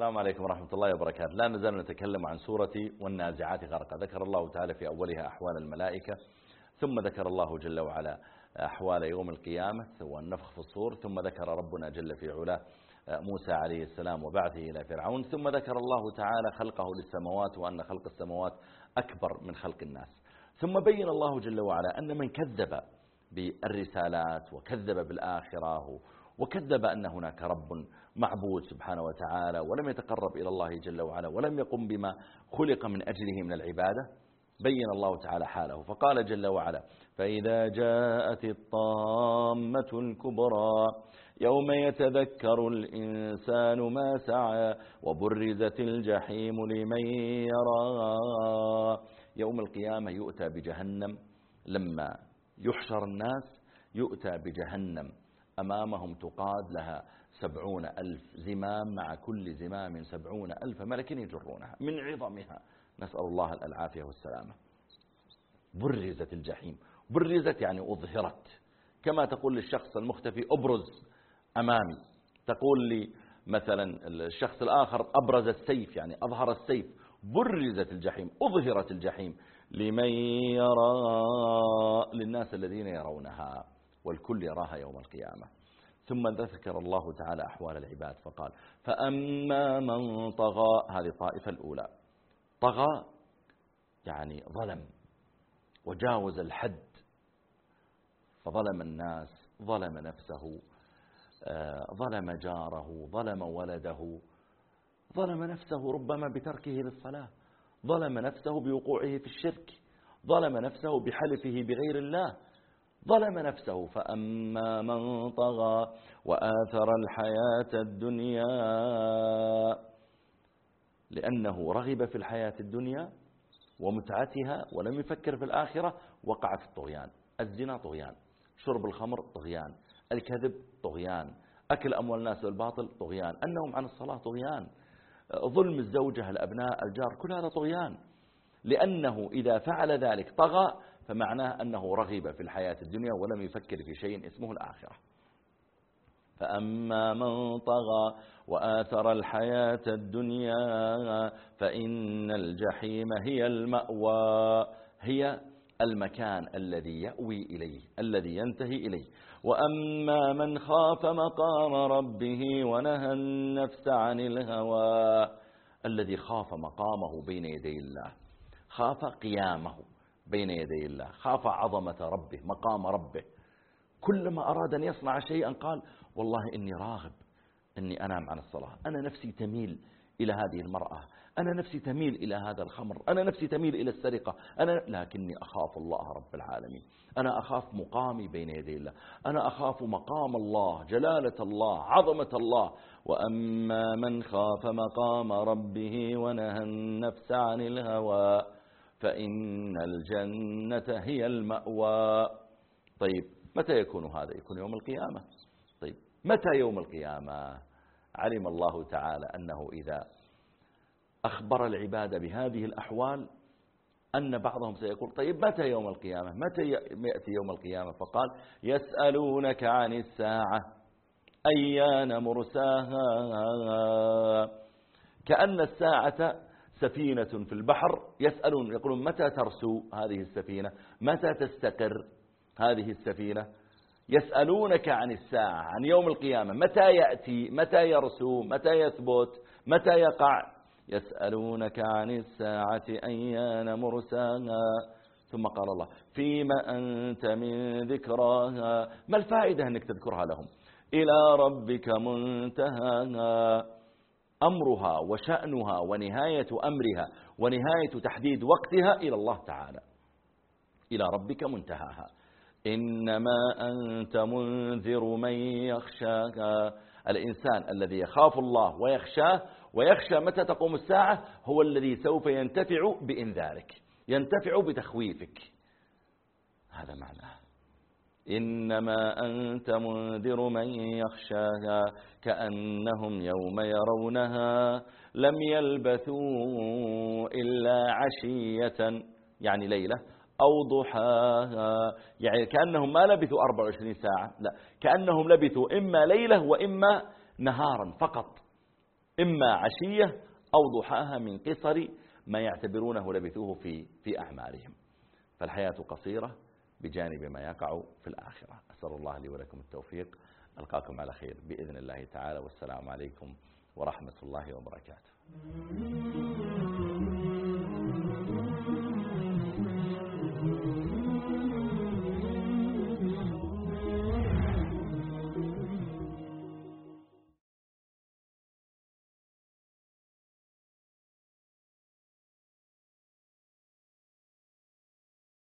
السلام عليكم ورحمة الله وبركاته. لا نزال نتكلم عن سورة والنازعات غرقا. ذكر الله تعالى في أولها أحوال الملائكة ثم ذكر الله جل وعلا أحوال يوم القيامة والنفخ في الصور ثم ذكر ربنا جل في علاه موسى عليه السلام وبعثه إلى فرعون ثم ذكر الله تعالى خلقه للسماوات وأن خلق السماوات أكبر من خلق الناس. ثم بين الله جل وعلا أن من كذب بالرسالات وكذب بالآخرة وكذب أن هناك رب معبود سبحانه وتعالى ولم يتقرب إلى الله جل وعلا ولم يقم بما خلق من أجله من العبادة بين الله تعالى حاله. فقال جل وعلا فإذا جاءت الطامة الكبرى يوم يتذكر الإنسان ما سعى وبرزت الجحيم لمن يرى يوم القيامة يؤتى بجهنم لما يحشر الناس يؤتى بجهنم. أمامهم تقاد لها سبعون ألف زمام مع كل زمام سبعون ألف ملك يجرونها من عظمها. نسأل الله العافية والسلامة. برزت الجحيم. برزت يعني أظهرت. كما تقول للشخص المختفي أبرز أمامي. تقول لي مثلا الشخص الآخر أبرز السيف. يعني أظهر السيف. برزت الجحيم. أظهرت الجحيم. لمن يرى؟ للناس الذين يرونها. والكل يراها يوم القيامة. ثم ذكر الله تعالى أحوال العباد فقال فأما من طغى هذه الطائفة الأولى. طغى يعني ظلم وجاوز الحد. فظلم الناس ظلم نفسه آه، ظلم جاره ظلم ولده ظلم نفسه ربما بتركه للصلاة ظلم نفسه بوقوعه في الشرك ظلم نفسه بحلفه بغير الله. ظلم نفسه فأما من طغى وآثر الحياة الدنيا لأنه رغب في الحياة الدنيا ومتعتها ولم يفكر في الآخرة وقع في الطغيان. الزنا طغيان شرب الخمر طغيان الكذب طغيان أكل أموال الناس بالباطل طغيان أنهم عن الصلاة طغيان. ظلم الزوجة الأبناء الجار كل هذا طغيان. لأنه إذا فعل ذلك طغى فمعناه أنه رغب في الحياة الدنيا ولم يفكر في شيء اسمه الآخرة. فأما من طغى وآثر الحياة الدنيا فإن الجحيم هي المأوى هي المكان الذي يأوي إليه الذي ينتهي إليه. وأما من خاف مقام ربه ونهى النفس عن الهوى الذي خاف مقامه بين يدي الله خاف قيامه. بين يدي الله. خاف عظمة ربه مقام ربه. كلما أراد أن يصنع شيئا قال والله إني راغب أني أنام عن الصلاة. أنا نفسي تميل إلى هذه المرأة. أنا نفسي تميل إلى هذا الخمر. أنا نفسي تميل إلى السرقة. أنا. لكني أخاف الله رب العالمين. أنا أخاف مقامي بين يدي الله. أنا أخاف مقام الله جلالة الله عظمة الله. وأما من خاف مقام ربه ونهى النفس عن الهوى فإن الجنة هي المأوى. طيب متى يكون هذا؟ يكون يوم القيامة. طيب متى يوم القيامة؟ علم الله تعالى أنه إذا أخبر العباد بهذه الأحوال أن بعضهم سيقول طيب متى يوم القيامة؟ متى يأتي يوم القيامة؟ فقال يسألونك عن الساعة أيان مرساها؟ كأن الساعة سفينة في البحر يسألون يقولون متى ترسو هذه السفينة؟ متى تستقر هذه السفينة؟ يسألونك عن الساعة عن يوم القيامة متى يأتي؟ متى يرسو؟ متى يثبت؟ متى يقع؟ يسألونك عن الساعة أيان مرساها. ثم قال الله فيما أنت من ذكراها؟ ما الفائدة أنك تذكرها لهم؟ إلى ربك منتهاها. أمرها وشأنها ونهاية أمرها ونهاية تحديد وقتها إلى الله تعالى إلى ربك منتهاها. إنما أنت منذر من يخشاك. الإنسان الذي يخاف الله ويخشاه ويخشى متى تقوم الساعة؟ هو الذي سوف ينتفع بإنذارك ينتفع بتخويفك. هذا معناه. إنما أنت منذر من يخشاها كأنهم يوم يرونها لم يلبثوا إلا عشية يعني ليلة أو ضحاها. يعني كأنهم ما لبثوا 24 ساعة لا كأنهم لبثوا إما ليلة وإما نهارا فقط. إما عشية أو ضحاها من قصر ما يعتبرونه لبثوه في في أعمارهم. فالحياة قصيرة بجانب ما يقع في الآخرة. أسأل الله لي ولكم التوفيق. ألقاكم على خير بإذن الله تعالى. والسلام عليكم ورحمة الله وبركاته.